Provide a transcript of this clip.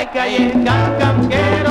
Ay, calle, cam, cam, quiero.